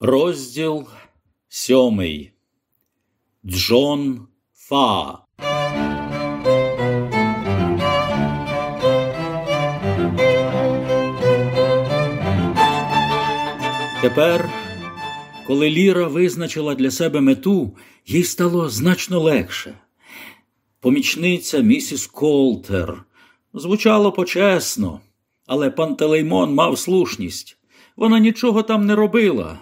Розділ сьомий Джон Фа. Тепер, коли Ліра визначила для себе мету, їй стало значно легше. Помічниця місіс Колтер звучало почесно, але Пантелеймон мав слушність. Вона нічого там не робила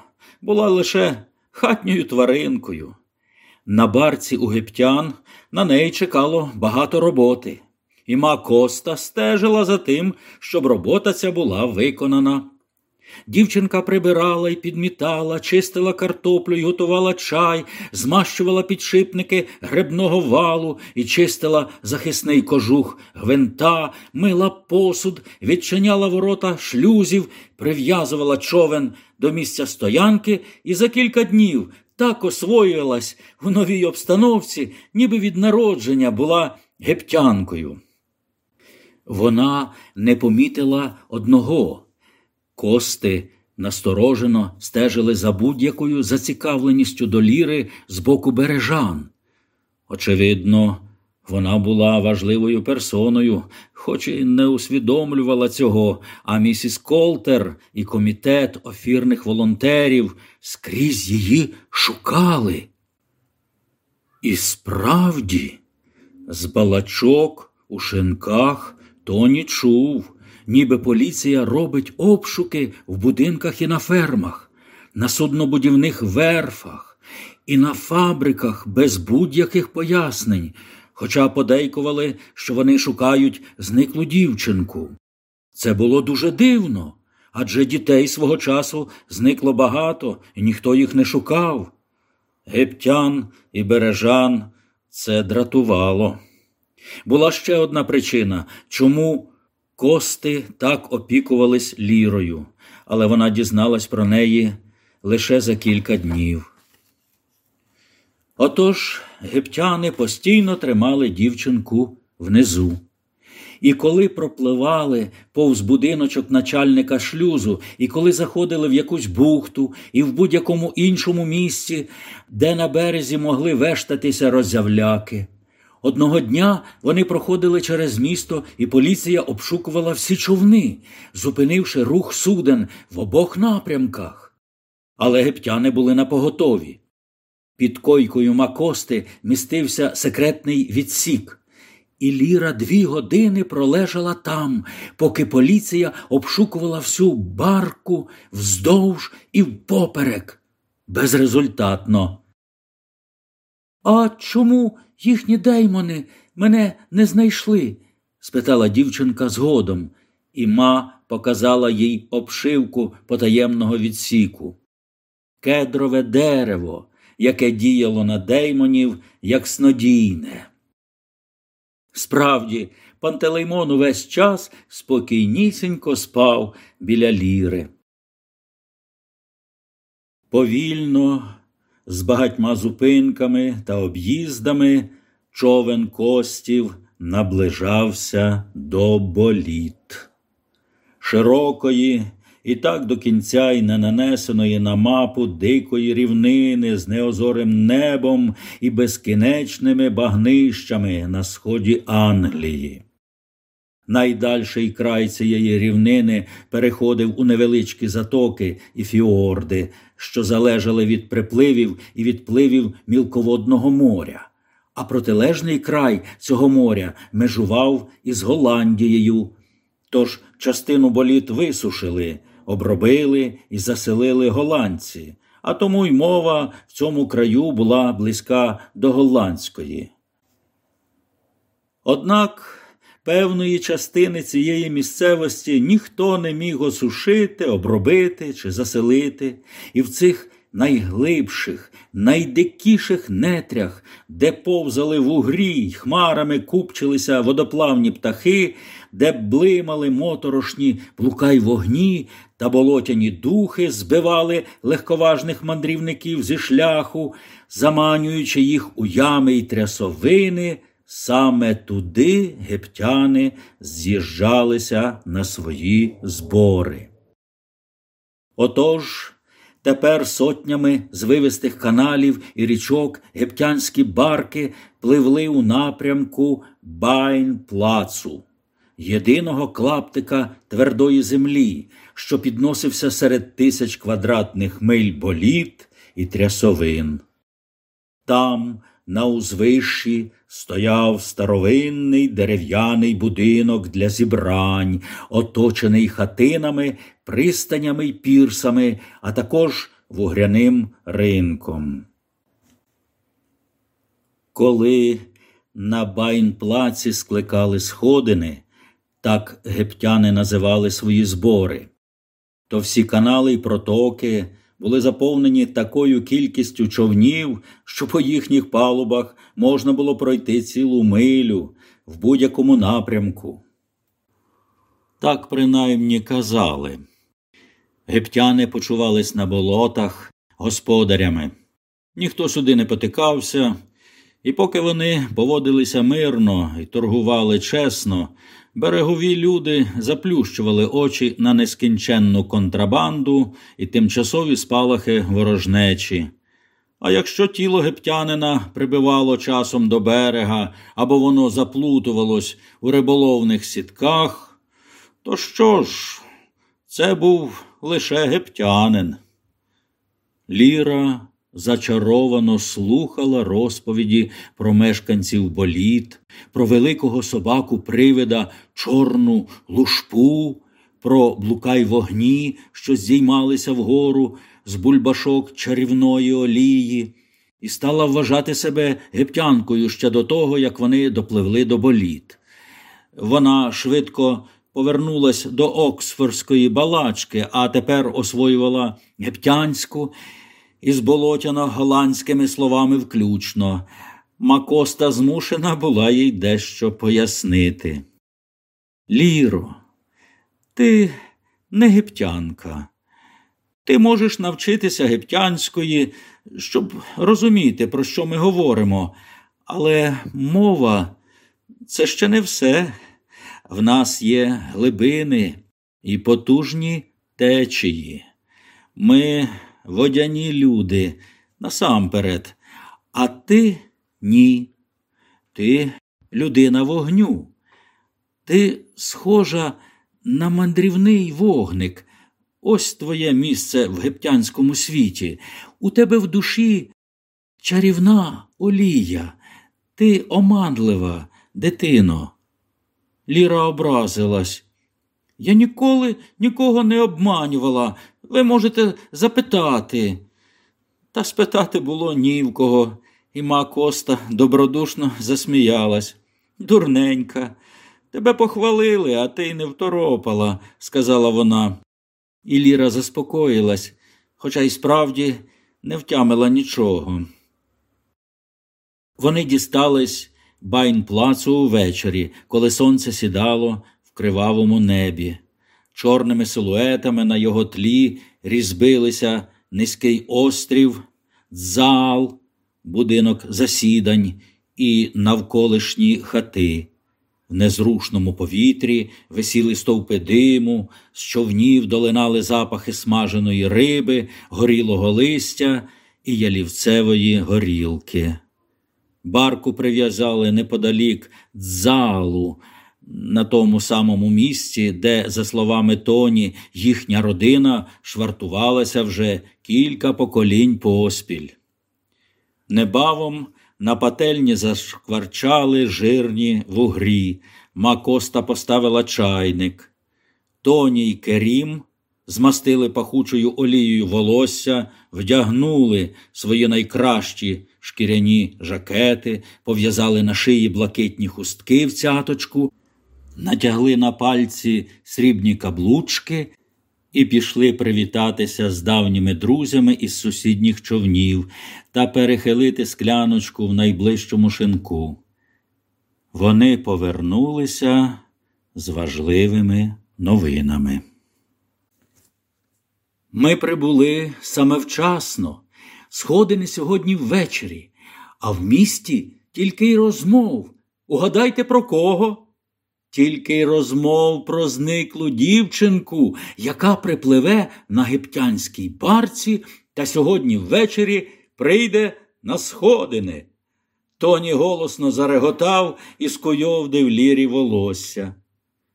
була лише хатньою тваринкою. На барці у гептян на неї чекало багато роботи, і ма Коста стежила за тим, щоб робота ця була виконана. Дівчинка прибирала і підмітала, чистила картоплю і готувала чай, змащувала підшипники гребного валу і чистила захисний кожух гвинта, мила посуд, відчиняла ворота шлюзів, прив'язувала човен до місця стоянки і за кілька днів так освоїлась у новій обстановці, ніби від народження була гептянкою. Вона не помітила одного. Кости насторожено стежили за будь-якою зацікавленістю до ліри з боку бережан. Очевидно, вона була важливою персоною, хоч і не усвідомлювала цього, а місіс Колтер і комітет офірних волонтерів скрізь її шукали. І справді, з балачок у шинках Тоні чув ніби поліція робить обшуки в будинках і на фермах, на суднобудівних верфах і на фабриках без будь-яких пояснень, хоча подейкували, що вони шукають зниклу дівчинку. Це було дуже дивно, адже дітей свого часу зникло багато, і ніхто їх не шукав. Гептян і бережан це дратувало. Була ще одна причина, чому Кости так опікувались лірою, але вона дізналась про неї лише за кілька днів. Отож гептяни постійно тримали дівчинку внизу. І коли пропливали повз будиночок начальника шлюзу, і коли заходили в якусь бухту і в будь-якому іншому місці, де на березі могли вештатися роззявляки, Одного дня вони проходили через місто, і поліція обшукувала всі човни, зупинивши рух суден в обох напрямках. Але гептяни були напоготові. Під койкою Макости містився секретний відсік, і Ліра дві години пролежала там, поки поліція обшукувала всю барку вздовж і впоперек. Безрезультатно. А чому їхні деймони мене не знайшли? спитала дівчинка згодом, і ма показала їй обшивку потаємного відсіку. Кедрове дерево, яке діяло на деймонів, як снодійне. Справді, Пантелеймон увесь час спокійнісінько спав біля ліри. Повільно з багатьма зупинками та об'їздами човен костів наближався до боліт. Широкої і так до кінця й не нанесеної на мапу дикої рівнини з неозорим небом і безкінечними багнищами на сході Англії. Найдальший край цієї рівнини переходив у невеличкі затоки і фіорди, що залежали від припливів і відпливів мілководного моря, а протилежний край цього моря межував із Голландією. Тож частину боліт висушили, обробили і заселили голландці, а тому й мова в цьому краю була близька до голландської. Однак Певної частини цієї місцевості ніхто не міг осушити, обробити чи заселити, і в цих найглибших, найдикіших нетрях, де повзали вугрі й хмарами купчилися водоплавні птахи, де блимали моторошні блукай вогні та болотяні духи збивали легковажних мандрівників зі шляху, заманюючи їх у ями й трясовини. Саме туди гептяни з'їжджалися на свої збори. Отож, Тепер сотнями звивистих каналів і річок гептянські барки пливли у напрямку Байн-плацу, єдиного клаптика твердої землі, що підносився серед тисяч квадратних миль боліт і трясовин. Там, на узвищі, стояв старовинний дерев'яний будинок для зібрань, оточений хатинами, пристанями й пірсами, а також вугряним ринком. Коли на Байнплаці скликали сходини, так гептяни називали свої збори, то всі канали й протоки були заповнені такою кількістю човнів, що по їхніх палубах можна було пройти цілу милю в будь-якому напрямку. Так принаймні казали. Гептяни почувались на болотах господарями. Ніхто сюди не потикався, і поки вони поводилися мирно і торгували чесно, Берегові люди заплющували очі на нескінченну контрабанду і тимчасові спалахи ворожнечі. А якщо тіло гептянина прибивало часом до берега або воно заплутувалось у риболовних сітках, то що ж, це був лише гептянин. Ліра зачаровано слухала розповіді про мешканців боліт, про великого собаку привида чорну лушпу, про блукай вогні, що здіймалися вгору з бульбашок чарівної олії, і стала вважати себе гептянкою ще до того, як вони допливли до боліт. Вона швидко повернулась до Оксфордської балачки, а тепер освоювала гептянську із болотяно голландськими словами включно. Макоста змушена була їй дещо пояснити. Ліро, ти не гептянка. Ти можеш навчитися гептянської, щоб розуміти, про що ми говоримо, але мова це ще не все. В нас є глибини і потужні течії. Ми водяні люди насамперед, а ти ні. Ти людина вогню. Ти схожа на мандрівний вогник. Ось твоє місце в гептянському світі. У тебе в душі чарівна олія, ти оманлива, дитино. Ліра образилась. Я ніколи нікого не обманювала. Ви можете запитати. Та спитати було ні в кого, і ма Коста добродушно засміялась. Дурненька, тебе похвалили, а ти й не второпала, сказала вона. І Ліра заспокоїлась, хоча й справді не втямила нічого. Вони дістались Байнплацу увечері, коли сонце сідало в кривавому небі. Чорними силуетами на його тлі різбилися низький острів, зал, будинок засідань і навколишні хати. В незрушному повітрі висіли стовпи диму, з човнів долинали запахи смаженої риби, горілого листя і ялівцевої горілки. Барку прив'язали неподалік дзалу, на тому самому місці, де, за словами Тоні, їхня родина швартувалася вже кілька поколінь поспіль. Небавом на пательні зашкварчали жирні вугрі, Макоста поставила чайник. Тоні й Керім змастили пахучою олією волосся, вдягнули свої найкращі шкіряні жакети, пов'язали на шиї блакитні хустки в цяточку натягли на пальці срібні каблучки і пішли привітатися з давніми друзями із сусідніх човнів та перехилити скляночку в найближчому шинку. Вони повернулися з важливими новинами. Ми прибули саме вчасно, сходини сьогодні ввечері, а в місті тільки й розмов. Угадайте про кого? Тільки й розмов про зниклу дівчинку, яка припливе на гептянській барці та сьогодні ввечері прийде на сходини. Тоні голосно зареготав і скойовдив лірі волосся.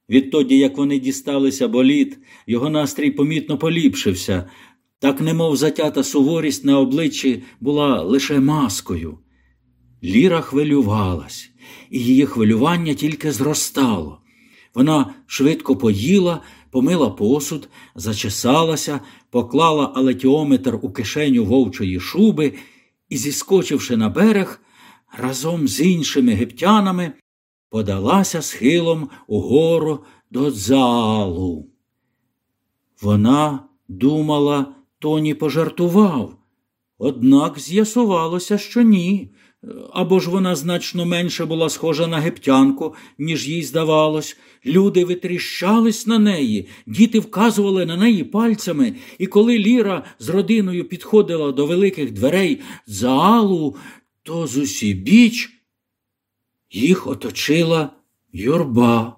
Відтоді, як вони дісталися боліт, його настрій помітно поліпшився, так немов затята суворість на обличчі була лише маскою. Ліра хвилювалась, і її хвилювання тільки зростало. Вона швидко поїла, помила посуд, зачесалася, поклала алетіометр у кишеню вовчої шуби і, зіскочивши на берег, разом з іншими єгиптянами подалася схилом угору до залу. Вона думала, Тоні пожартував, однак з'ясувалося, що ні. Або ж вона значно менше була схожа на гептянку, ніж їй здавалось. Люди витріщались на неї, діти вказували на неї пальцями, і коли Ліра з родиною підходила до великих дверей залу, то з усібіч їх оточила юрба.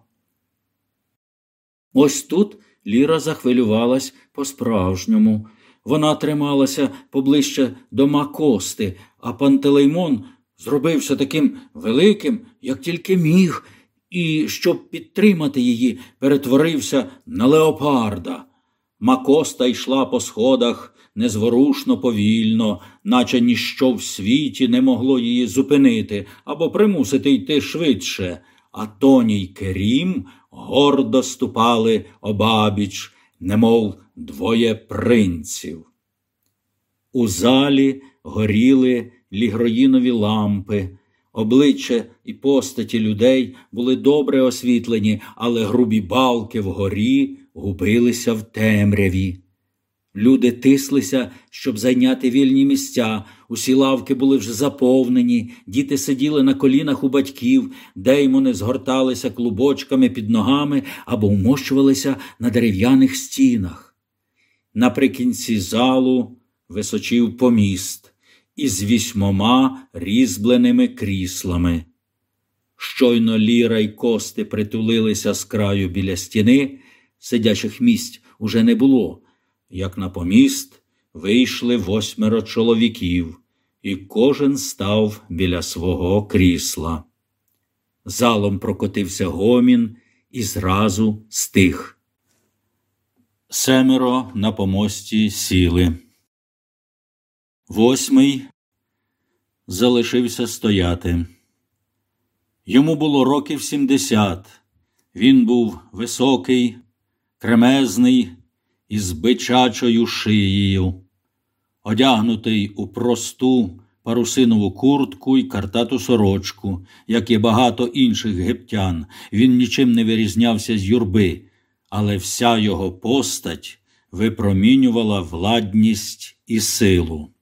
Ось тут Ліра захвилювалась по-справжньому. Вона трималася поближче до Макости, а Пантелеймон зробився таким великим, як тільки міг, і, щоб підтримати її, перетворився на леопарда. Макоста йшла по сходах незворушно повільно, наче ніщо в світі не могло її зупинити або примусити йти швидше, а Тоні й Керім гордо ступали обабіч, немов двоє принців. У залі горіли лігроїнові лампи, обличчя і постаті людей були добре освітлені, але грубі балки вгорі губилися в темряві. Люди тислися, щоб зайняти вільні місця. Усі лавки були вже заповнені, діти сиділи на колінах у батьків, деймони згорталися клубочками під ногами або вмощувалися на дерев'яних стінах. Наприкінці залу височив поміст із вісьмома різьбленими кріслами. Щойно ліра й кости притулилися з краю біля стіни, сидячих місць уже не було як на поміст вийшли восьмеро чоловіків, і кожен став біля свого крісла. Залом прокотився гомін і зразу стих. Семеро на помості сіли. Восьмий залишився стояти. Йому було років сімдесят. Він був високий, кремезний із бичачою шиєю, одягнутий у просту парусинову куртку і картату сорочку, як і багато інших гептян, він нічим не вирізнявся з юрби, але вся його постать випромінювала владність і силу.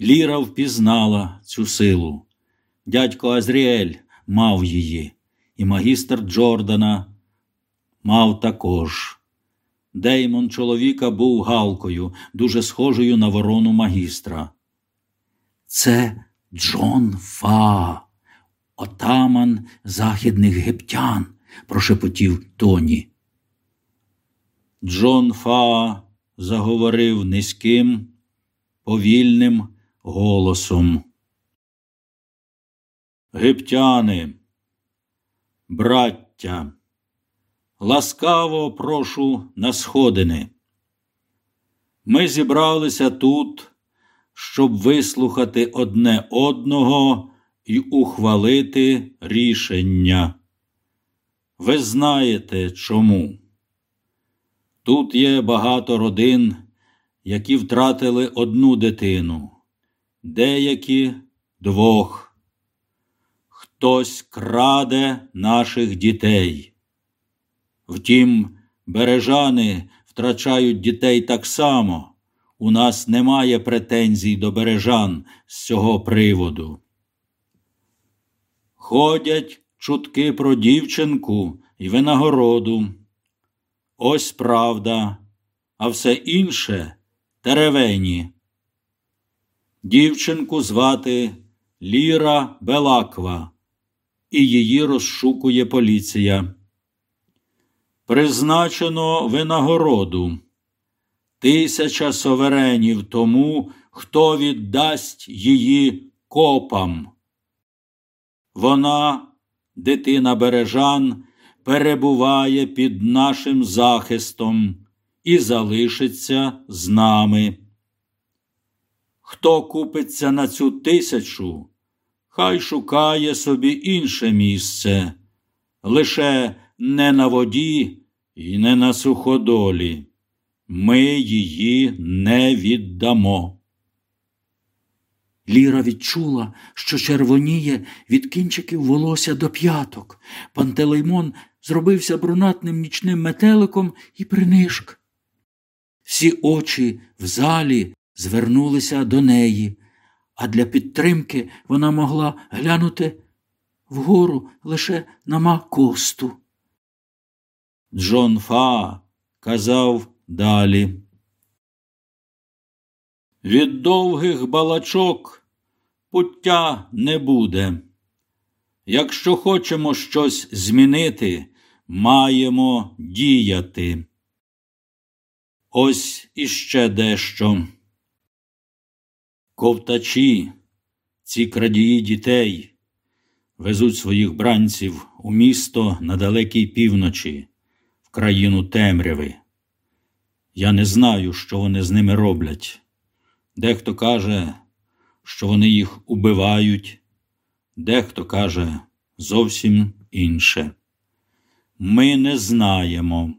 Ліра впізнала цю силу. Дядько Азріель мав її, і магістр Джордана мав також. Деймон чоловіка був галкою, дуже схожою на ворону магістра. Це Джон Фа, отаман західних гептян, прошепотів Тоні. Джон Фа заговорив низьким, повільним голосом. Гептяни, браття. Ласкаво прошу на сходини. Ми зібралися тут, щоб вислухати одне одного і ухвалити рішення. Ви знаєте чому? Тут є багато родин, які втратили одну дитину, деякі двох. Хтось краде наших дітей. Втім, бережани втрачають дітей так само. У нас немає претензій до бережан з цього приводу. Ходять чутки про дівчинку і винагороду. Ось правда, а все інше теревені. Дівчинку звати Ліра Белаква, і її розшукує поліція. Призначено винагороду. Тисяча соверенів тому, хто віддасть її копам. Вона, дитина бережан, перебуває під нашим захистом і залишиться з нами. Хто купиться на цю тисячу, хай шукає собі інше місце, лише не на воді і не на суходолі. Ми її не віддамо. Ліра відчула, що червоніє від кінчиків волосся до п'яток. Пантелеймон зробився брунатним нічним метеликом і принишк. Всі очі в залі звернулися до неї, а для підтримки вона могла глянути вгору лише на макосту. Джон Фа казав далі. Від довгих балачок пуття не буде. Якщо хочемо щось змінити, маємо діяти. Ось іще дещо. Ковтачі, ці крадії дітей, везуть своїх бранців у місто на далекій півночі, в країну темряви. Я не знаю, що вони з ними роблять. Дехто каже, що вони їх убивають, дехто каже зовсім інше. Ми не знаємо.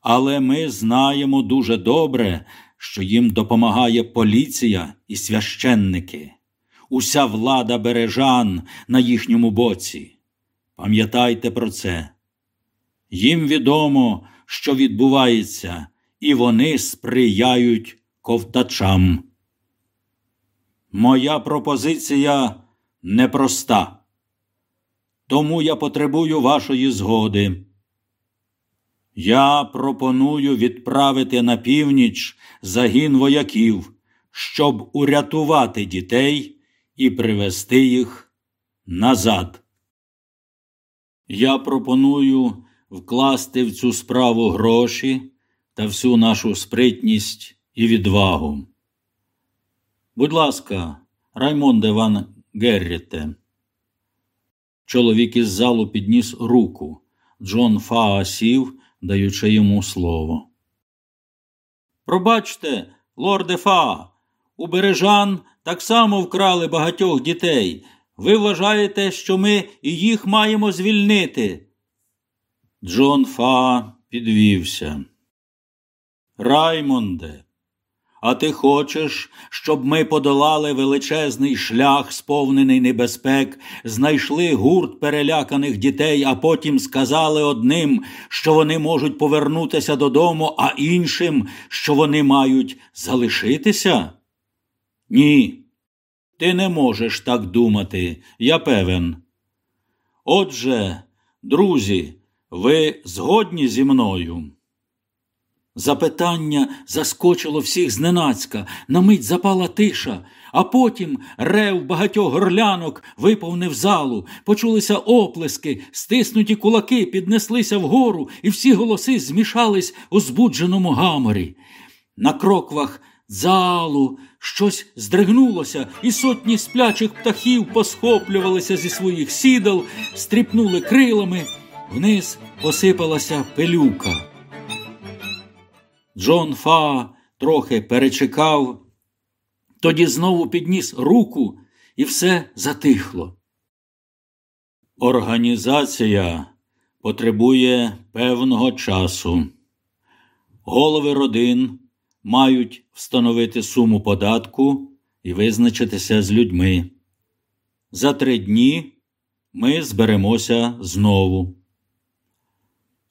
Але ми знаємо дуже добре, що їм допомагає поліція і священники, уся влада бережан на їхньому боці. Пам'ятайте про це. Їм відомо, що відбувається, і вони сприяють ковтачам. Моя пропозиція непроста, тому я потребую вашої згоди. Я пропоную відправити на північ загін вояків, щоб урятувати дітей і привести їх назад. Я пропоную вкласти в цю справу гроші та всю нашу спритність і відвагу. Будь ласка, Раймонде Ван Герріте. Чоловік із залу підніс руку. Джон Фаа сів, даючи йому слово. Пробачте, лорде Фа, у бережан так само вкрали багатьох дітей. Ви вважаєте, що ми і їх маємо звільнити? Джон Фа підвівся. Раймонде, а ти хочеш, щоб ми подолали величезний шлях, сповнений небезпек, знайшли гурт переляканих дітей, а потім сказали одним, що вони можуть повернутися додому, а іншим, що вони мають залишитися? Ні, ти не можеш так думати, я певен. Отже, друзі, ви згодні зі мною? Запитання заскочило всіх зненацька, на мить запала тиша, а потім рев багатьох горлянок виповнив залу, почулися оплески, стиснуті кулаки піднеслися вгору, і всі голоси змішались у збудженому гаморі. На кроквах залу щось здригнулося, і сотні сплячих птахів посхоплювалися зі своїх сідал, стріпнули крилами, вниз посипалася пилюка. Джон Фа трохи перечекав, тоді знову підніс руку, і все затихло. Організація потребує певного часу. Голови родин мають встановити суму податку і визначитися з людьми. За три дні ми зберемося знову.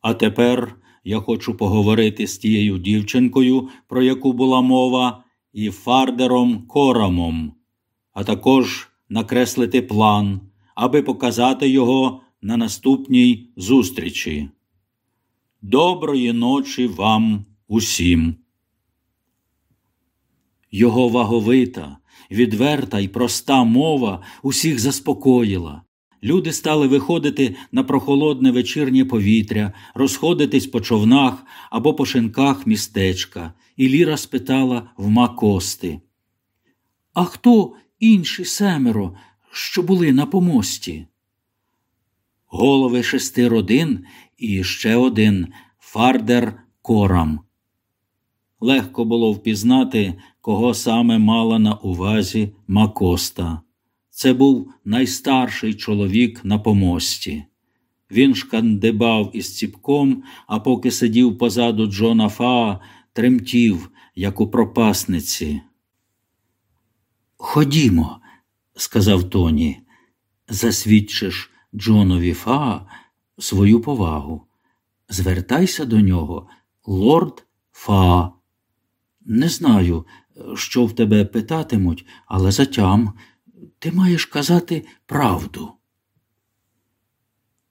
А тепер я хочу поговорити з тією дівчинкою, про яку була мова, і фардером корамом, а також накреслити план, аби показати його на наступній зустрічі. Доброї ночі вам усім. Його ваговита, відверта й проста мова усіх заспокоїла. Люди стали виходити на прохолодне вечірнє повітря, розходитись по човнах або по шинках містечка, і Ліра спитала в Макости. А хто інші семеро, що були на помості? Голови шести родин і ще один Фардер Корам. Легко було впізнати, кого саме мала на увазі Макоста. Це був найстарший чоловік на помості. Він шкандибав із ціпком, а поки сидів позаду Джона Фаа, тремтів, як у пропасниці. Ходімо, сказав Тоні, засвідчиш Джонові Фаа свою повагу. Звертайся до нього, лорд Фаа. Не знаю, що в тебе питатимуть, але затям ти маєш казати правду.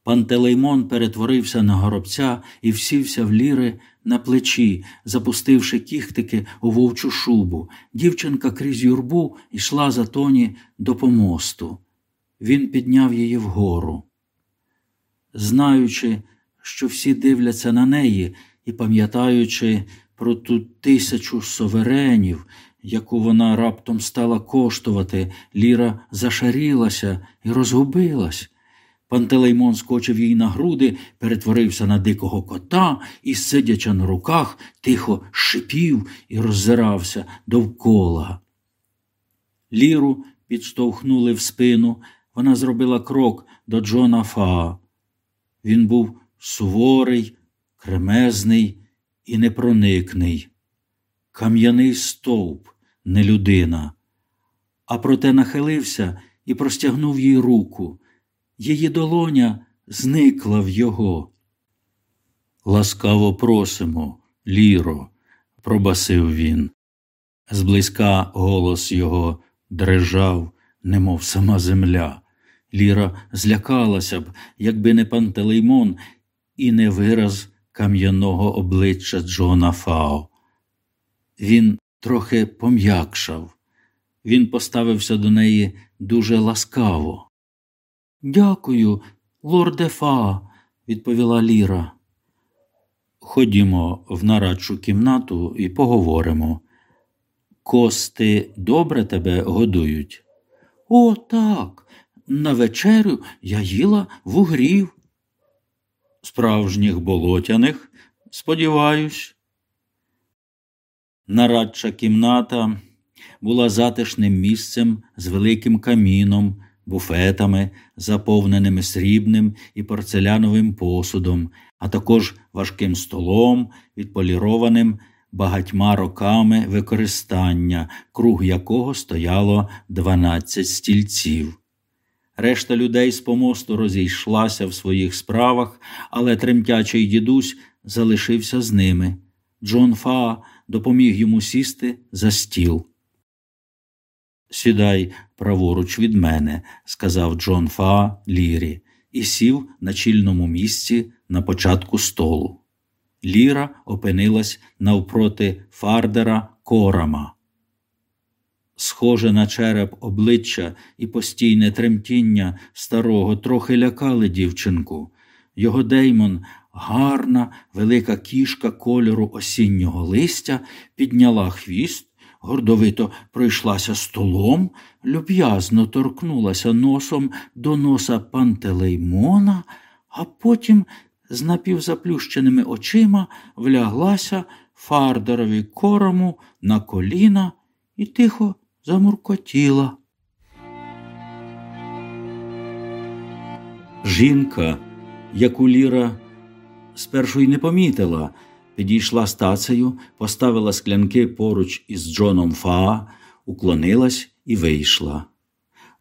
Пантелеймон перетворився на горобця і всівся в ліри на плечі, запустивши кіхтики у вовчу шубу. Дівчинка крізь юрбу йшла за тоні до помосту. Він підняв її вгору. Знаючи, що всі дивляться на неї і пам'ятаючи про ту тисячу соверенів, яку вона раптом стала коштувати, Ліра зашарілася і розгубилась. Пантелеймон скочив їй на груди, перетворився на дикого кота і, сидячи на руках, тихо шипів і роззирався довкола. Ліру підштовхнули в спину. Вона зробила крок до Джона Фаа. Він був суворий, кремезний і непроникний, кам'яний стовп, не людина, а проте нахилився і простягнув їй руку. Її долоня зникла в його. Ласкаво просимо, Ліро, пробасив він. Зблизька голос його дрижав, немов сама земля. Ліра злякалася б, якби не пантелеймон і не вираз кам'яного обличчя Джона Фао. Він трохи пом'якшав. Він поставився до неї дуже ласкаво. Дякую, лорде Фа, відповіла Ліра. Ходімо в нарадчу кімнату і поговоримо. Кости добре тебе годують? О, так. На вечерю я їла вугрів. Справжніх болотяних, сподіваюсь. Нарадча кімната була затишним місцем з великим каміном, буфетами, заповненими срібним і порцеляновим посудом, а також важким столом, відполірованим багатьма роками використання, круг якого стояло дванадцять стільців. Решта людей з помосту розійшлася в своїх справах, але тремтячий дідусь залишився з ними. Джон Фа допоміг йому сісти за стіл. Сідай праворуч від мене, сказав Джон Фа Лірі, і сів на чільному місці на початку столу. Ліра опинилась навпроти Фардера Корама. Схоже на череп обличчя і постійне тремтіння старого трохи лякали дівчинку. Його Деймон, гарна, велика кішка кольору осіннього листя, підняла хвіст, гордовито пройшлася столом, люб'язно торкнулася носом до носа пантелеймона, а потім з напівзаплющеними очима вляглася фардерові корому на коліна і тихо замуркотіла. Жінка, яку Ліра спершу й не помітила, підійшла стацею, поставила склянки поруч із Джоном Фаа, уклонилась і вийшла.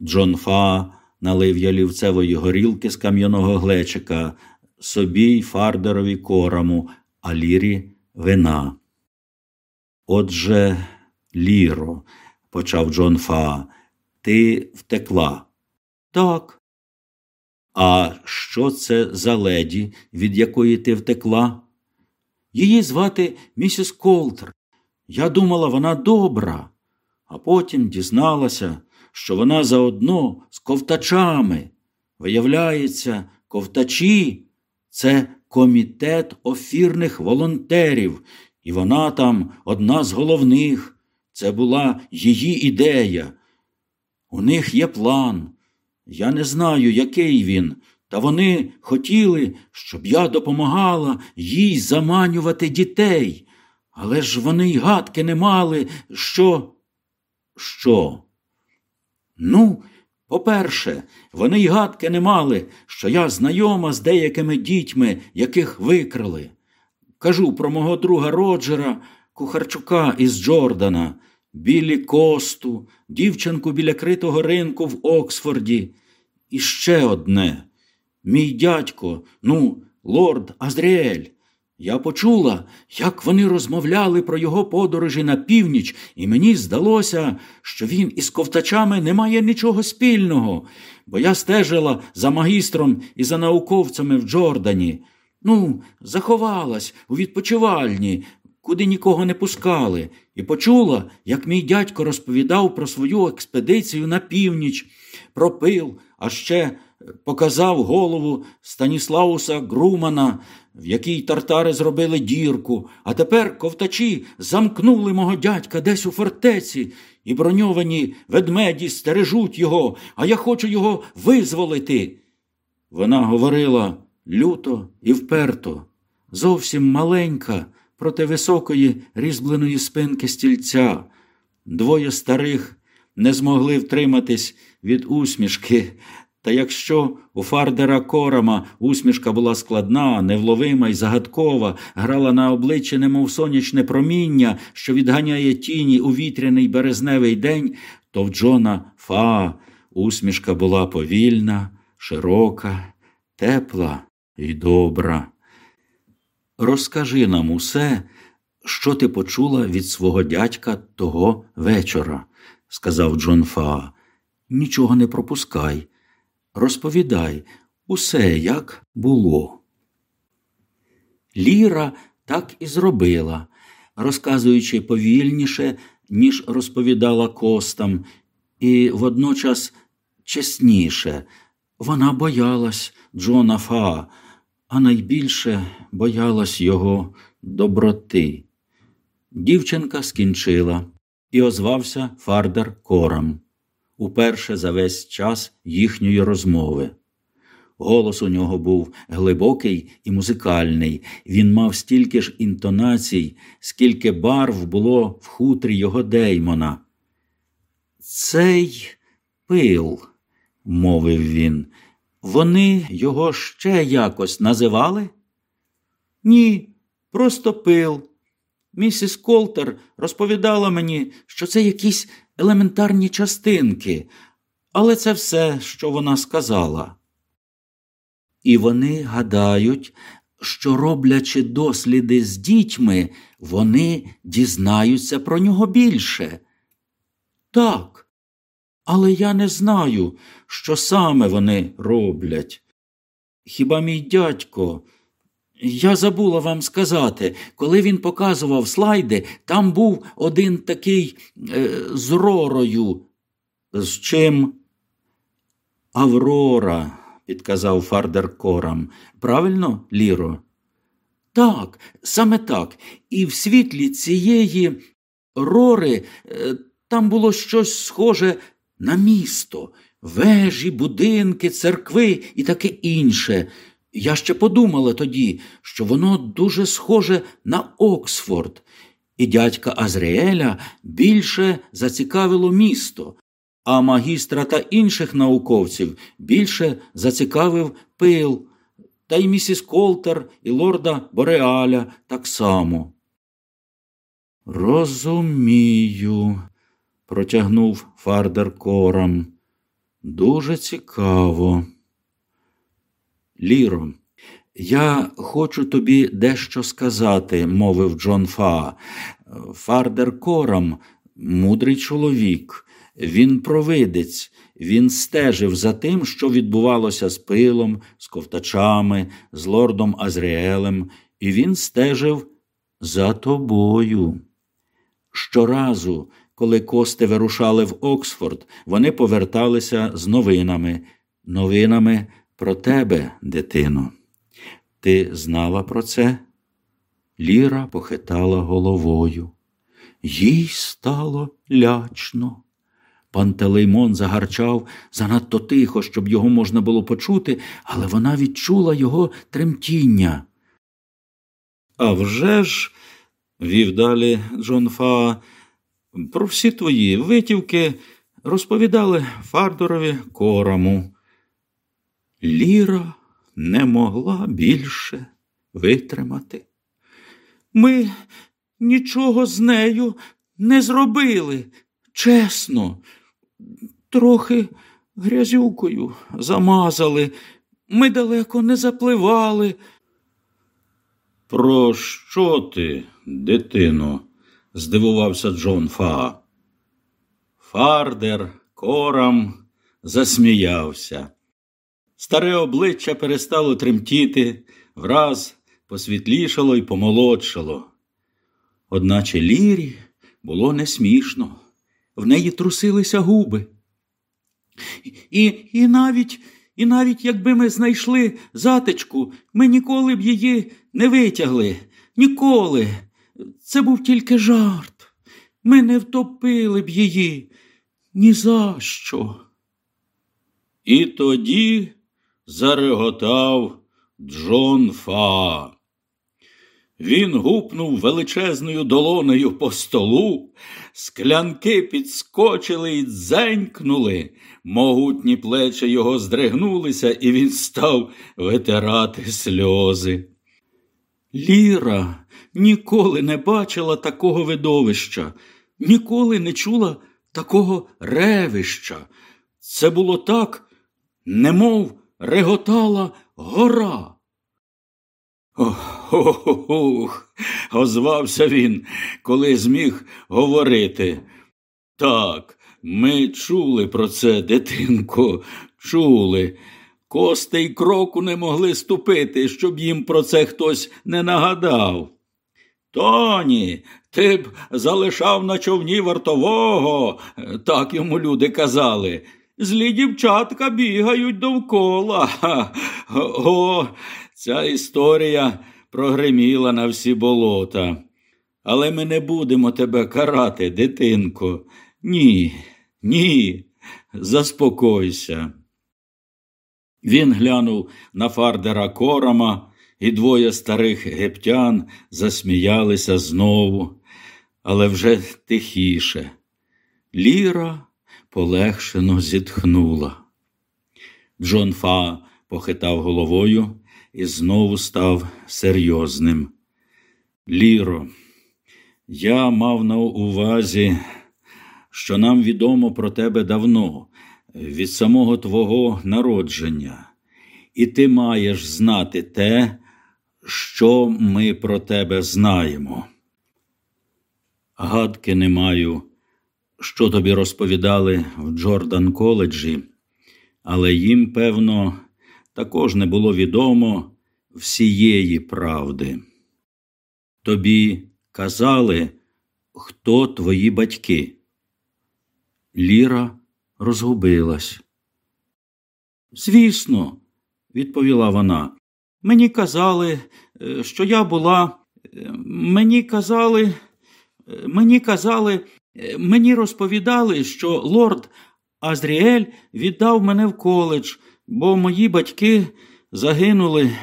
Джон Фаа налив ялівцевої горілки з кам'яного глечика, собі й фардерові кораму, а лірі вина. Отже, Ліро, почав Джон Фа, ти втекла. Так. А що це за леді, від якої ти втекла? Її звати місіс Колтер. Я думала, вона добра, а потім дізналася, що вона заодно з ковтачами. Виявляється, ковтачі це комітет офірних волонтерів, і вона там одна з головних. Це була її ідея. У них є план. Я не знаю, який він, та вони хотіли, щоб я допомагала їй заманювати дітей. Але ж вони й гадки не мали, що. Що? Ну, по-перше, вони й гадки не мали, що я знайома з деякими дітьми, яких викрали. Кажу про мого друга Роджера, Кухарчука із Джордана, білі косту, дівчинку біля критого ринку в Оксфорді. І ще одне. Мій дядько, ну, лорд Азріель. Я почула, як вони розмовляли про його подорожі на північ, і мені здалося, що він із ковтачами не має нічого спільного, бо я стежила за магістром і за науковцями в Джордані. Ну, заховалась у відпочивальні, куди нікого не пускали, і почула, як мій дядько розповідав про свою експедицію на північ, про пил, а ще показав голову Станіслауса Грумана, в якій тартари зробили дірку, а тепер ковтачі замкнули мого дядька десь у фортеці, і броньовані ведмеді стережуть його, а я хочу його визволити. Вона говорила люто і вперто, зовсім маленька, проти високої різьбленої спинки стільця. Двоє старих не змогли втриматись від усмішки. Та якщо у Фардера Корама усмішка була складна, невловима і загадкова, грала на обличчі, немов сонячне проміння, що відганяє тіні у вітряний березневий день, то в Джона Фа усмішка була повільна, широка, тепла і добра. Розкажи нам усе, що ти почула від свого дядька того вечора, сказав Джон Фа. Нічого не пропускай. Розповідай усе, як було. Ліра так і зробила, розказуючи повільніше, ніж розповідала костам, і водночас чесніше. Вона боялась Джона Фа, а найбільше боялась його доброти. Дівчинка скінчила і озвався Фардер Корам уперше за весь час їхньої розмови. Голос у нього був глибокий і музикальний, він мав стільки ж інтонацій, скільки барв було в хутрі його Деймона. Цей пил, мовив він, вони його ще якось називали? Ні, просто пил. Місіс Колтер розповідала мені, що це якісь елементарні частинки, але це все, що вона сказала. І вони гадають, що, роблячи досліди з дітьми, вони дізнаються про нього більше. Так, але я не знаю, що саме вони роблять. Хіба мій дядько я забула вам сказати, коли він показував слайди, там був один такий е, з ророю. З чим? Аврора, підказав Фардер Корам. Правильно, Ліро? Так, саме так. І в світлі цієї рори е, там було щось схоже на місто, вежі, будинки, церкви і таке інше. Я ще подумала тоді, що воно дуже схоже на Оксфорд, і дядька Азріеля більше зацікавило місто, а магістра та інших науковців більше зацікавив пил, та й місіс Колтер і лорда Бореаля так само. Розумію, протягнув Фардер Корам. Дуже цікаво. Ліро, я хочу тобі дещо сказати, мовив Джон Фа. Фардер Корам, мудрий чоловік, він провидець, він стежив за тим, що відбувалося з пилом, з ковтачами, з лордом Азріелем, і він стежив за тобою. Щоразу, коли кости вирушали в Оксфорд, вони поверталися з новинами. новинами про тебе, дитино. Ти знала про це? Ліра похитала головою. Їй стало лячно. Пантелеймон загарчав занадто тихо, щоб його можна було почути, але вона відчула його тремтіння. «А вже ж», – вів далі Джон Фа, про всі твої витівки розповідали Фардорові кораму. Ліра не могла більше витримати. Ми нічого з нею не зробили, чесно, трохи грязюкою замазали, ми далеко не запливали. Про що ти, дитино? Здивувався Джон Фа. Фардер корам засміявся. Старе обличчя перестало тремтіти, враз посвітлішало і помолодшало. Одначе Лірі було не смішно, в неї трусилися губи. І і, навіть і навіть якби ми знайшли затичку, ми ніколи б її не витягли. Ніколи. Це був тільки жарт. Ми не втопили б її ні за що. І тоді зареготав Джон Фа. Він гупнув величезною долонею по столу, склянки підскочили і дзенькнули, могутні плечі його здригнулися, і він став витирати сльози. Ліра ніколи не бачила такого видовища, ніколи не чула такого ревища. Це було так, немов реготала гора. Ох, озвався він, коли зміг говорити. Так, ми чули про це, дитинко, чули. Кости й кроку не могли ступити, щоб їм про це хтось не нагадав. Тоні, ти б залишав на човні вартового, так йому люди казали. Злі дівчатка бігають довкола. О, ця історія прогреміла на всі болота. Але ми не будемо тебе карати, дитинко. Ні, ні, заспокойся. Він глянув на фардера корама, і двоє старих гептян засміялися знову, але вже тихіше. Ліра полегшено зітхнула. Джон Фа похитав головою і знову став серйозним. Ліро, я мав на увазі, що нам відомо про тебе давно, від самого твого народження, і ти маєш знати те, що ми про тебе знаємо. Гадки не маю, що тобі розповідали в Джордан коледжі, але їм, певно, також не було відомо всієї правди. Тобі казали, хто твої батьки. Ліра розгубилась. Звісно, відповіла вона, мені казали, е, що я була, е, мені казали, е, мені казали, мені розповідали, що лорд Азріель віддав мене в коледж, бо мої батьки загинули в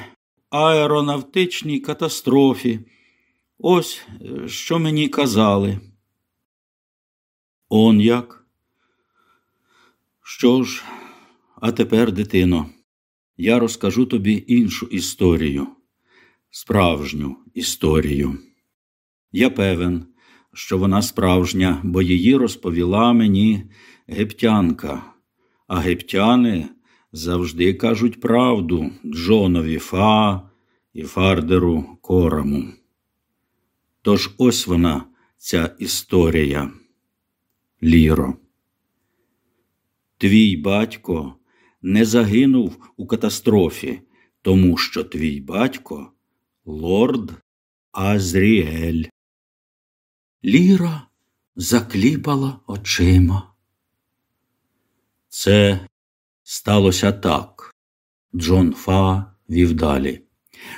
аеронавтичній катастрофі. Ось що мені казали. Он як? Що ж, а тепер, дитино, я розкажу тобі іншу історію, справжню історію. Я певен, що вона справжня, бо її розповіла мені гептянка, а гептяни завжди кажуть правду Джонові Фа і Фардеру Кораму. Тож ось вона, ця історія. Ліро. Твій батько не загинув у катастрофі, тому що твій батько лорд Азріель. Ліра закліпала очима. Це Сталося так. Джон Фа вів далі.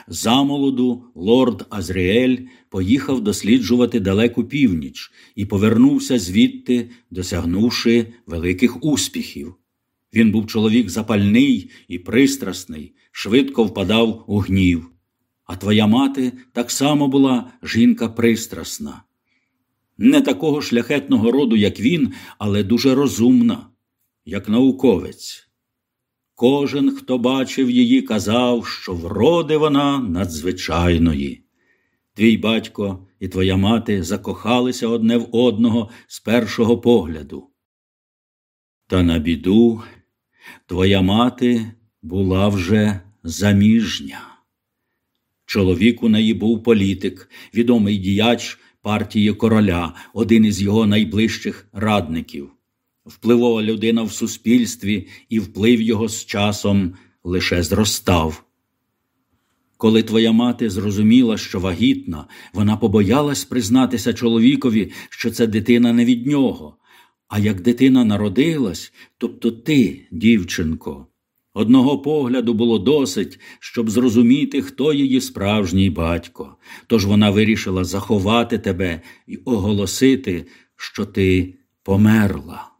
Замолоду лорд Азріель поїхав досліджувати далеку північ і повернувся звідти, досягнувши великих успіхів. Він був чоловік запальний і пристрасний, швидко впадав у гнів. А твоя мати так само була жінка пристрасна. Не такого шляхетного роду, як він, але дуже розумна, як науковець. Кожен, хто бачив її, казав, що вроди вона надзвичайної. Твій батько і твоя мати закохалися одне в одного з першого погляду. Та на біду твоя мати була вже заміжня. Чоловік у неї був політик, відомий діяч партії короля, один із його найближчих радників впливова людина в суспільстві, і вплив його з часом лише зростав. Коли твоя мати зрозуміла, що вагітна, вона побоялась признатися чоловікові, що це дитина не від нього. А як дитина народилась, тобто ти, дівчинко, одного погляду було досить, щоб зрозуміти, хто її справжній батько. Тож вона вирішила заховати тебе і оголосити, що ти померла.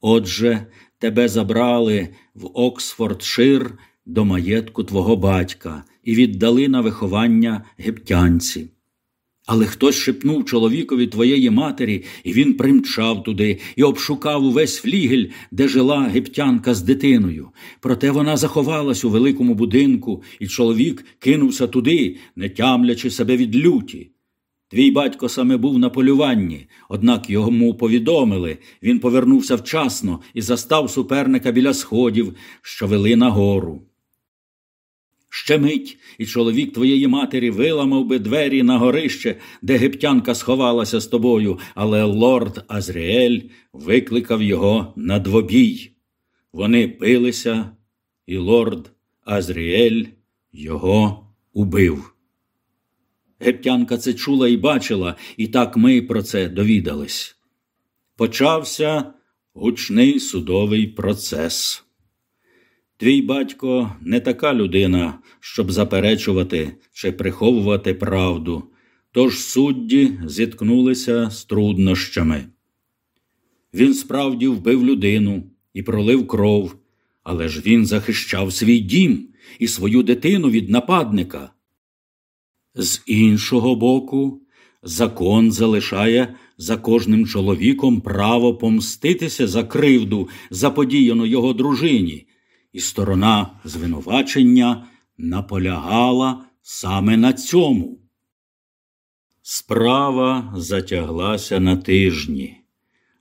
Отже, тебе забрали в Оксфордшир до маєтку твого батька і віддали на виховання гептянці. Але хтось шепнув чоловікові твоєї матері, і він примчав туди і обшукав увесь флігель, де жила гептянка з дитиною. Проте вона заховалась у великому будинку, і чоловік кинувся туди, не тямлячи себе від люті. Твій батько саме був на полюванні, однак йому повідомили, він повернувся вчасно і застав суперника біля сходів, що вели нагору. Ще мить, і чоловік твоєї матері виламав би двері на горище, де гептянка сховалася з тобою, але лорд Азріель викликав його на двобій. Вони билися, і лорд Азріель його убив. Гептянка це чула і бачила, і так ми про це довідались. Почався гучний судовий процес. Твій батько не така людина, щоб заперечувати чи приховувати правду, тож судді зіткнулися з труднощами. Він справді вбив людину і пролив кров, але ж він захищав свій дім і свою дитину від нападника. З іншого боку, закон залишає за кожним чоловіком право помститися за кривду, заподіяну його дружині, і сторона звинувачення наполягала саме на цьому. Справа затяглася на тижні.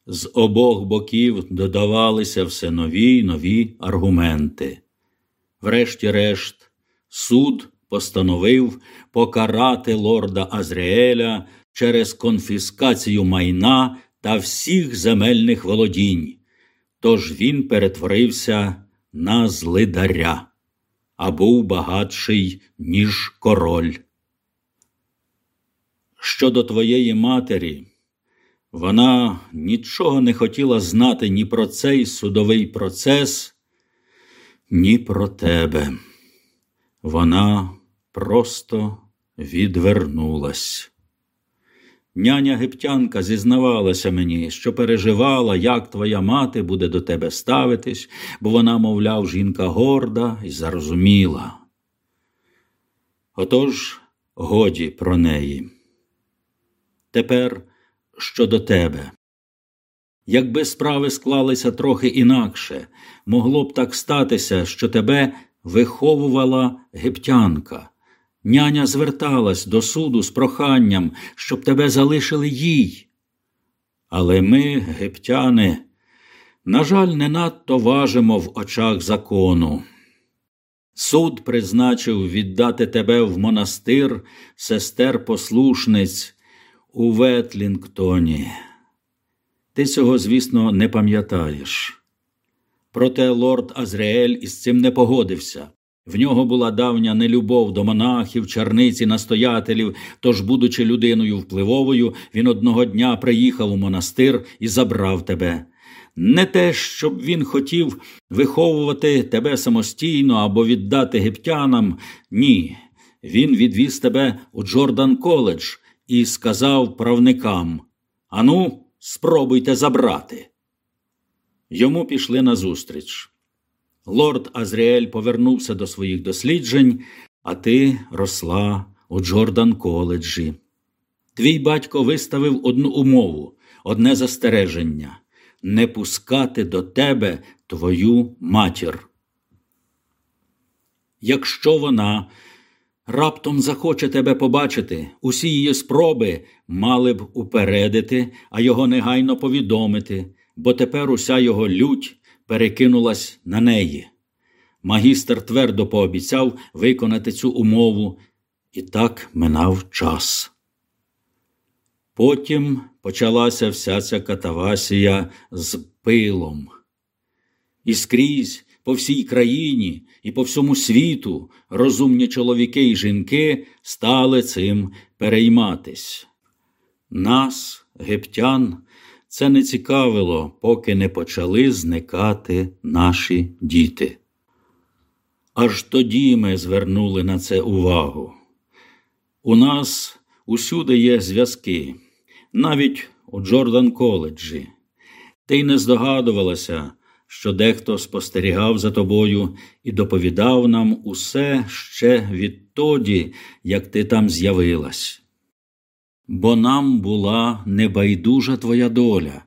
З обох боків додавалися все нові й нові аргументи. Врешті-решт, суд постановив покарати лорда Азріеля через конфіскацію майна та всіх земельних володінь. Тож він перетворився на злидаря, а був багатший, ніж король. Щодо твоєї матері, вона нічого не хотіла знати ні про цей судовий процес, ні про тебе. Вона просто відвернулась. Няня Гептянка зізнавалася мені, що переживала, як твоя мати буде до тебе ставитись, бо вона, мовляв, жінка горда і зарозуміла. Отож, годі про неї. Тепер щодо тебе. Якби справи склалися трохи інакше, могло б так статися, що тебе виховувала гептянка. Няня зверталась до суду з проханням, щоб тебе залишили їй. Але ми, гептяни, на жаль, не надто важимо в очах закону. Суд призначив віддати тебе в монастир сестер послушниць у Ветлінгтоні. Ти цього, звісно, не пам'ятаєш. Проте лорд Азреель із цим не погодився. В нього була давня нелюбов до монахів, чарниці, настоятелів, тож, будучи людиною впливовою, він одного дня приїхав у монастир і забрав тебе. Не те, щоб він хотів виховувати тебе самостійно або віддати гептянам. Ні. Він відвіз тебе у Джордан коледж і сказав правникам Ану, спробуйте забрати. Йому пішли назустріч. Лорд Азріель повернувся до своїх досліджень, а ти росла у Джордан коледжі. Твій батько виставив одну умову, одне застереження не пускати до тебе твою матір. Якщо вона раптом захоче тебе побачити, усі її спроби мали б упередити, а його негайно повідомити, бо тепер уся його лють перекинулась на неї. Магістр твердо пообіцяв виконати цю умову, і так минав час. Потім почалася вся ця катавасія з пилом. І скрізь по всій країні і по всьому світу розумні чоловіки і жінки стали цим перейматись. Нас, гептян, це не цікавило, поки не почали зникати наші діти. Аж тоді ми звернули на це увагу. У нас усюди є зв'язки, навіть у Джордан коледжі. Ти й не здогадувалася, що дехто спостерігав за тобою і доповідав нам усе ще відтоді, як ти там з'явилась. Бо нам була небайдужа твоя доля,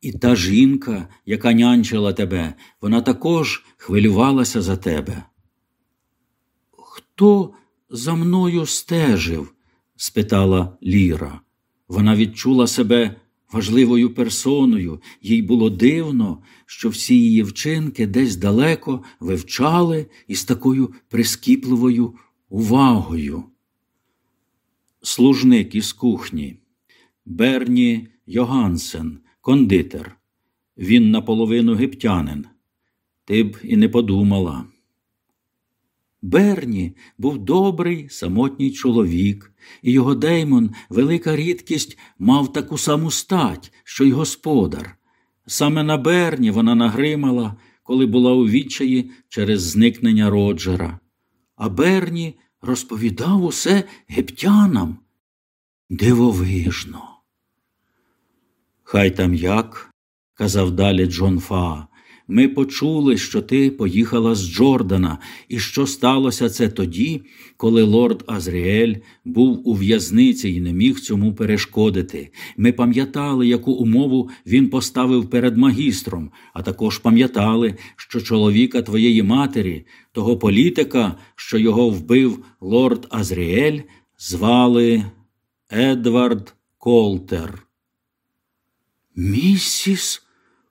і та жінка, яка нянчила тебе, вона також хвилювалася за тебе. Хто за мною стежив? спитала Ліра. Вона відчула себе важливою персоною, їй було дивно, що всі її вчинки десь далеко вивчали із такою прискіпливою увагою. Служник із кухні Берні Йогансен, кондитер. Він наполовину гиптянин. Ти б і не подумала. Берні був добрий самотній чоловік, і його Деймон, велика рідкість, мав таку саму стать, що й господар. Саме на Берні вона нагримала, коли була у відчаї через зникнення Роджера. А Берні розповідав усе гептянам. Дивовижно. Хай там як, казав далі Джон Фа, ми почули, що ти поїхала з Джордана, і що сталося це тоді, коли лорд Азріель був у в'язниці і не міг цьому перешкодити. Ми пам'ятали, яку умову він поставив перед магістром, а також пам'ятали, що чоловіка твоєї матері, того політика, що його вбив лорд Азріель, звали Едвард Колтер. Місіс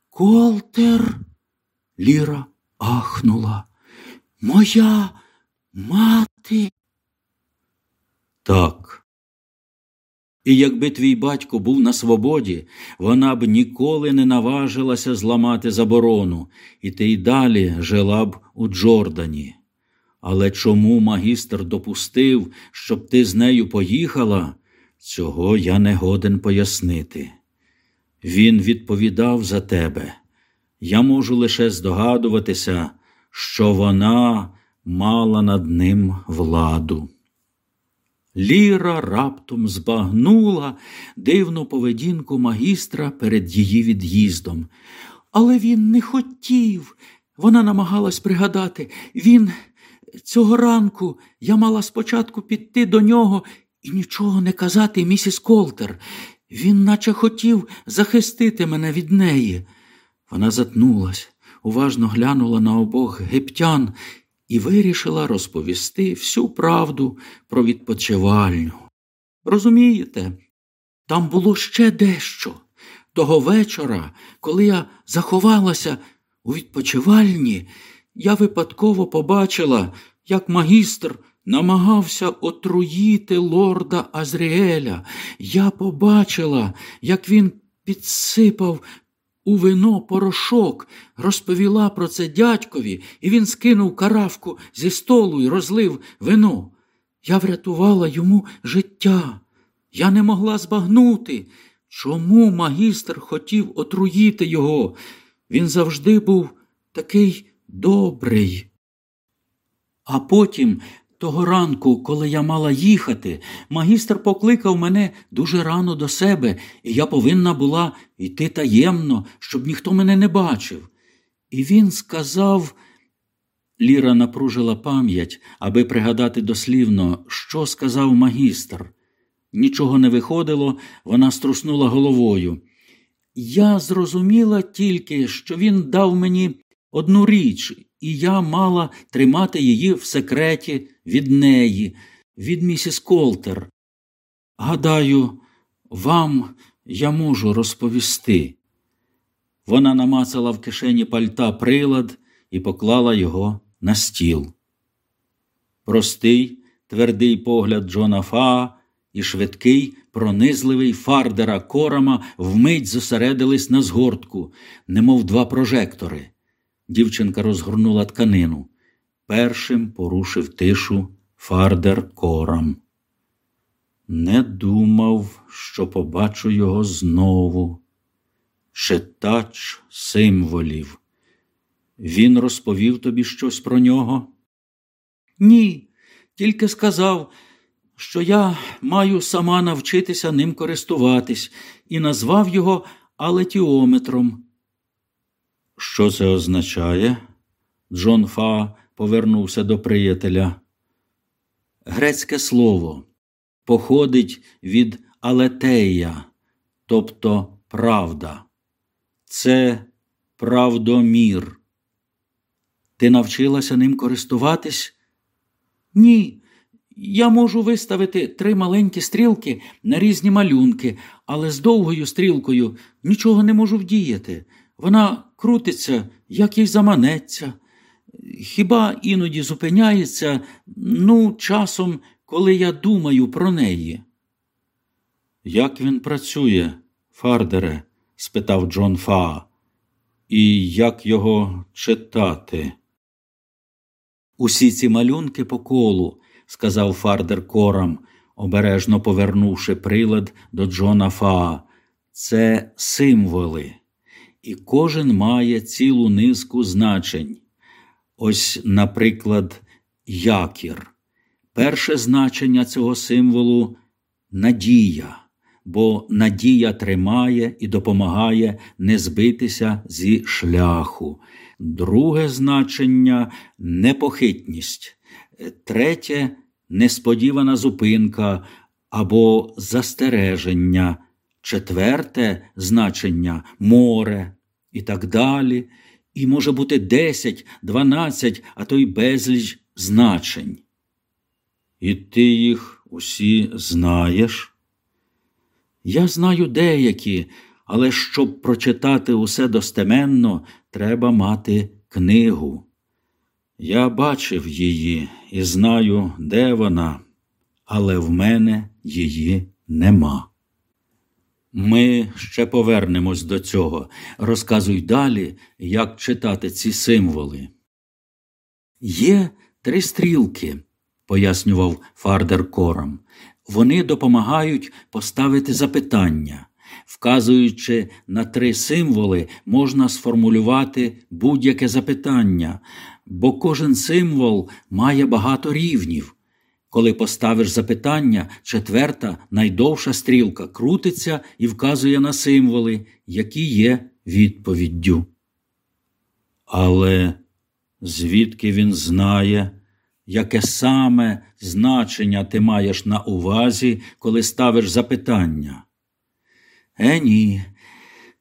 Колтер. Ліра ахнула. Моя мати. Так. І якби твій батько був на свободі, вона б ніколи не наважилася зламати заборону, і ти й далі жила б у Джордані. Але чому магістр допустив, щоб ти з нею поїхала, цього я не годен пояснити. Він відповідав за тебе. Я можу лише здогадуватися, що вона мала над ним владу. Ліра раптом збагнула дивну поведінку магістра перед її від'їздом. Але він не хотів. Вона намагалась пригадати. Він цього ранку я мала спочатку піти до нього і нічого не казати, місіс Колтер. Він наче хотів захистити мене від неї. Вона затнулась, уважно глянула на обох гептян і вирішила розповісти всю правду про відпочивальню. Розумієте, там було ще дещо. Того вечора, коли я заховалася у відпочивальні, я випадково побачила, як магістр намагався отруїти лорда Азріеля. Я побачила, як він підсипав у вино порошок, розповіла про це дядькові, і він скинув каравку зі столу і розлив вино. Я врятувала йому життя. Я не могла збагнути, чому магістр хотів отруїти його? Він завжди був такий добрий. А потім, того ранку, коли я мала їхати, магістр покликав мене дуже рано до себе, і я повинна була йти таємно, щоб ніхто мене не бачив. І він сказав. Ліра напружила пам'ять, аби пригадати дослівно, що сказав магістр. Нічого не виходило, вона струснула головою. Я зрозуміла тільки, що він дав мені одну річ, і я мала тримати її в секреті від неї, від місіс Колтер. Гадаю, вам я можу розповісти. Вона намацала в кишені пальта прилад і поклала його на стіл. Простий, твердий погляд Джона Фаа і швидкий, пронизливий фардера корама вмить зосередились на згортку, немов два прожектори. Дівчинка розгорнула тканину. Першим порушив тишу фардер корам. Не думав, що побачу його знову. Читач символів. Він розповів тобі щось про нього? Ні, тільки сказав, що я маю сама навчитися ним користуватись, і назвав його алетіометром. Що це означає? Джон Фа повернувся до приятеля. Грецьке слово походить від алетея, тобто правда. Це правдомір. Ти навчилася ним користуватись? Ні. Я можу виставити три маленькі стрілки на різні малюнки, але з довгою стрілкою нічого не можу вдіяти. Вона крутиться, як їй заманеться. Хіба іноді зупиняється, ну, часом, коли я думаю про неї. Як він працює, Фардере? спитав Джон Фа. І як його читати? Усі ці малюнки по колу, сказав Фардер корам, обережно повернувши прилад до Джона Фаа. Це символи, і кожен має цілу низку значень. Ось, наприклад, якір. Перше значення цього символу надія, бо надія тримає і допомагає не збитися зі шляху. Друге значення непохитність, третє несподівана зупинка або застереження, четверте значення море і так далі. І може бути 10, 12, а то й безліч значень. І ти їх усі знаєш? Я знаю деякі, але щоб прочитати усе достеменно, треба мати книгу. Я бачив її і знаю, де вона, але в мене її нема. Ми ще повернемось до цього. Розказуй далі, як читати ці символи. Є три стрілки, пояснював Фардер Корам. Вони допомагають поставити запитання. Вказуючи на три символи, можна сформулювати будь-яке запитання, бо кожен символ має багато рівнів. Коли поставиш запитання, четверта найдовша стрілка крутиться і вказує на символи, які є відповіддю. Але звідки він знає, яке саме значення ти маєш на увазі, коли ставиш запитання? Е, ні,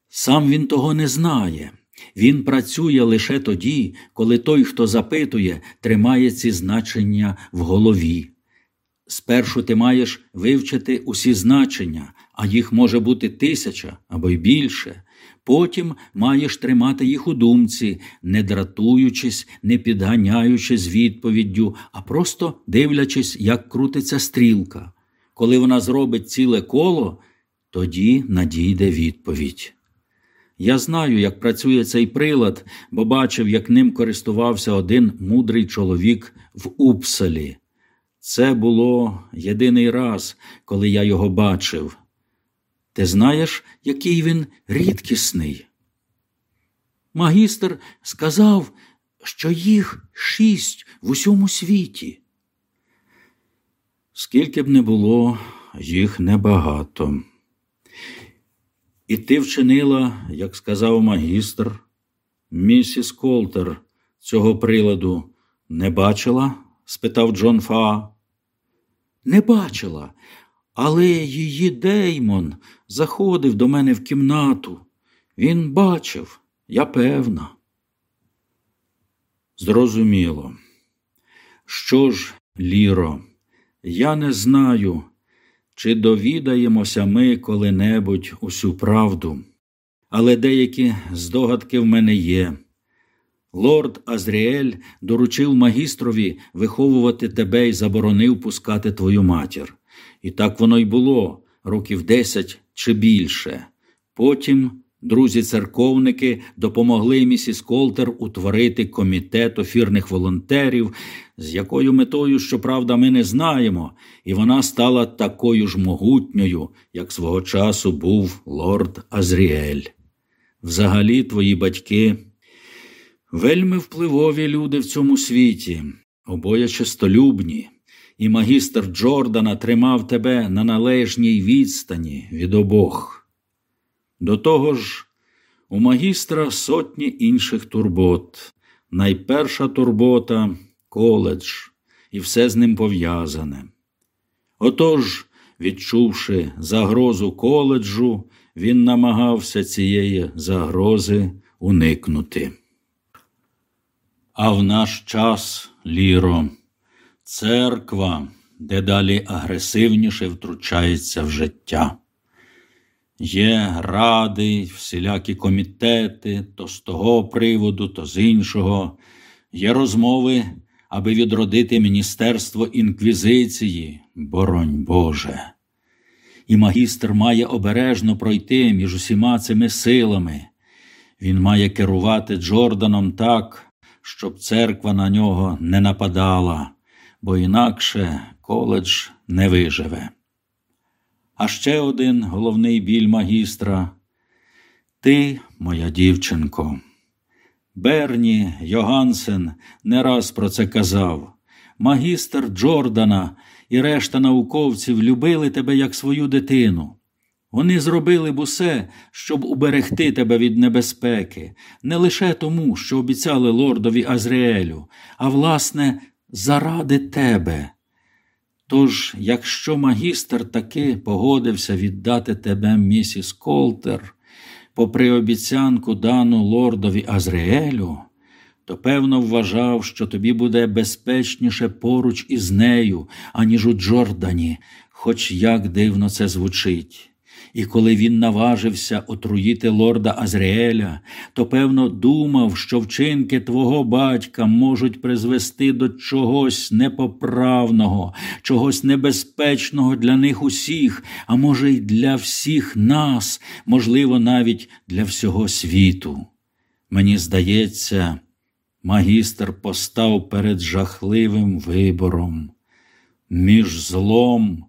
сам він того не знає. Він працює лише тоді, коли той, хто запитує, тримає ці значення в голові. Спершу ти маєш вивчити усі значення, а їх може бути тисяча або й більше. Потім маєш тримати їх у думці, не дратуючись, не підганяючись відповіддю, а просто дивлячись, як крутиться стрілка. Коли вона зробить ціле коло, тоді надійде відповідь. Я знаю, як працює цей прилад, бо бачив, як ним користувався один мудрий чоловік в Упсалі. Це було єдиний раз, коли я його бачив. Ти знаєш, який він рідкісний. Магістр сказав, що їх шість в усьому світі. Скільки б не було, їх небагато. І ти вчинила, як сказав магістр, місіс Колтер цього приладу не бачила? спитав Джон Фа. Не бачила, але її Деймон заходив до мене в кімнату. Він бачив, я певна. Зрозуміло. Що ж, Ліро, я не знаю, чи довідаємося ми коли-небудь усю правду, але деякі здогадки в мене є. Лорд Азріель доручив магістрові виховувати тебе і заборонив пускати твою матір. І так воно й було років десять чи більше. Потім друзі-церковники допомогли місіс Колтер утворити комітет офірних волонтерів, з якою метою, щоправда, ми не знаємо, і вона стала такою ж могутньою, як свого часу був лорд Азріель. Взагалі, твої батьки. Вельми впливові люди в цьому світі, обоє чистолюбні, і магістр Джордана тримав тебе на належній відстані від обох. До того ж, у магістра сотні інших турбот. Найперша турбота коледж, і все з ним пов'язане. Отож, відчувши загрозу коледжу, він намагався цієї загрози уникнути. А в наш час, Ліро, церква дедалі агресивніше втручається в життя. Є ради, всілякі комітети, то з того приводу, то з іншого, є розмови, аби відродити Міністерство інквізиції, боронь Боже. І магістр має обережно пройти між усіма цими силами. Він має керувати Джорданом так, щоб церква на нього не нападала, бо інакше коледж не виживе. А ще один головний біль магістра ти, моя дівчинко. Берні Йогансен не раз про це казав. Магістр Джордана і решта науковців любили тебе як свою дитину. Вони зробили б усе, щоб уберегти тебе від небезпеки, не лише тому, що обіцяли лордові Азріелю, а власне, заради тебе. Тож, якщо магістр таки погодився віддати тебе, місіс Колтер, попри обіцянку дану лордові Азріелю, то певно вважав, що тобі буде безпечніше поруч із нею, аніж у Джордані, хоч як дивно це звучить. І коли він наважився отруїти лорда Азріеля, то певно думав, що вчинки твого батька можуть призвести до чогось непоправного, чогось небезпечного для них усіх, а може, й для всіх нас, можливо, навіть для всього світу. Мені здається, магістр постав перед жахливим вибором між злом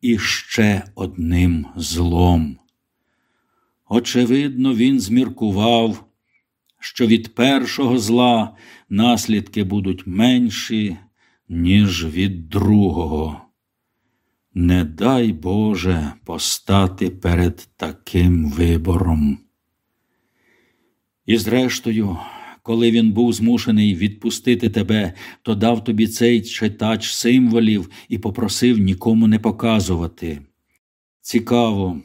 і ще одним злом. Очевидно, він зміркував, що від першого зла наслідки будуть менші, ніж від другого. Не дай Боже постати перед таким вибором. І зрештою, коли він був змушений відпустити тебе, то дав тобі цей читач символів і попросив нікому не показувати. Цікаво,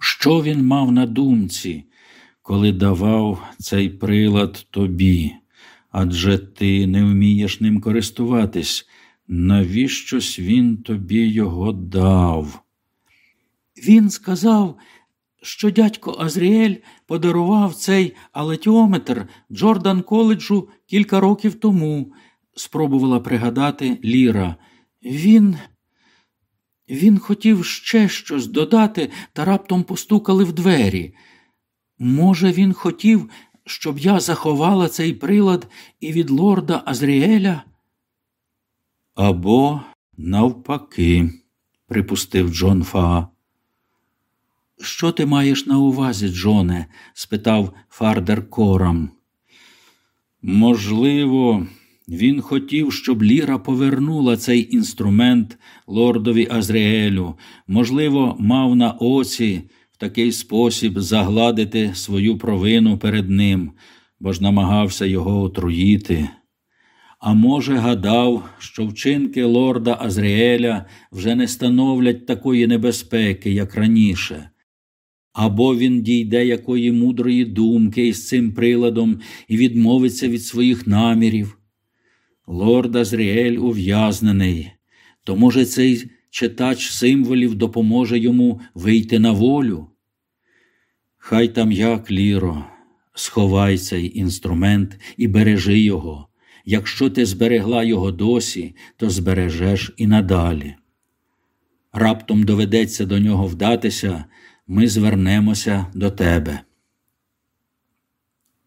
що він мав на думці, коли давав цей прилад тобі, адже ти не вмієш ним користуватись. Навіщось він тобі його дав? Він сказав, що дядько Азріель подарував цей алетіометр Джордан коледжу кілька років тому, спробувала пригадати Ліра. Він. Він хотів ще щось додати та раптом постукали в двері. Може, він хотів, щоб я заховала цей прилад і від лорда Азріеля? Або навпаки, припустив Джон Фа. Що ти маєш на увазі, Джоне? спитав Фардер Корам. Можливо, він хотів, щоб Ліра повернула цей інструмент лордові Азріелю, можливо, мав на оці в такий спосіб загладити свою провину перед ним, бо ж намагався його отруїти. А може, гадав, що вчинки лорда Азріеля вже не становлять такої небезпеки, як раніше. Або він дійде якої мудрої думки із цим приладом і відмовиться від своїх намірів. Лорд Азріель ув'язнений, то, може, цей читач символів допоможе йому вийти на волю. Хай там як, Ліро, сховай цей інструмент і бережи його. Якщо ти зберегла його досі, то збережеш і надалі. Раптом доведеться до нього вдатися, ми звернемося до тебе.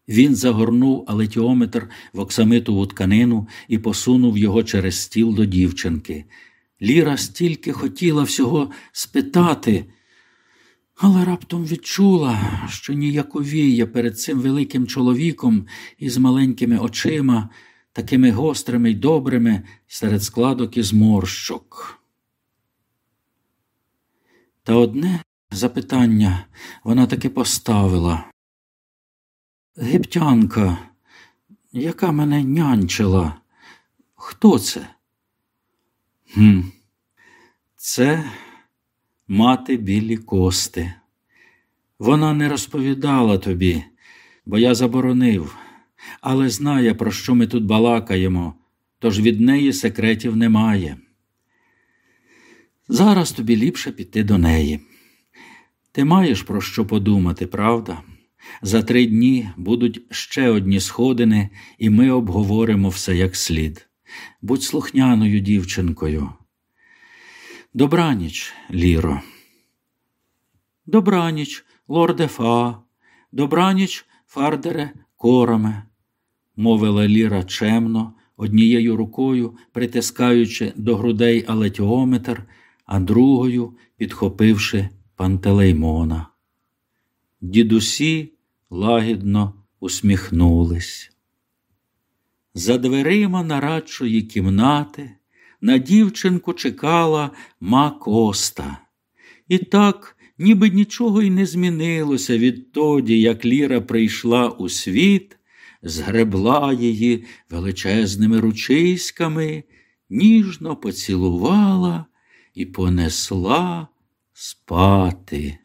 Він загорнув алетіометр в оксамитову тканину і посунув його через стіл до дівчинки. Ліра стільки хотіла всього спитати, але раптом відчула, що ніяковіє перед цим великим чоловіком із маленькими очима, такими гострими й добрими серед складок і зморщок. Та одне запитання вона таки поставила. Гептянка, яка мене нянчила, хто це? «Хм, Це мати білі кости. Вона не розповідала тобі, бо я заборонив, але знає, про що ми тут балакаємо, тож від неї секретів немає. Зараз тобі ліпше піти до неї. Ти маєш про що подумати, правда? За три дні будуть ще одні сходини, і ми обговоримо все як слід. Будь слухняною дівчинкою. Добраніч, Ліро. Добраніч, лорде Фа, добраніч, фардере кораме, мовила Ліра чемно, однією рукою притискаючи до грудей алетіометр, а другою підхопивши пантелеймона. Дідусі лагідно усміхнулись. За дверима нарадчої кімнати на дівчинку чекала ма коста. І так, ніби нічого й не змінилося відтоді, як Ліра прийшла у світ, згребла її величезними ручиськами, ніжно поцілувала і понесла спати.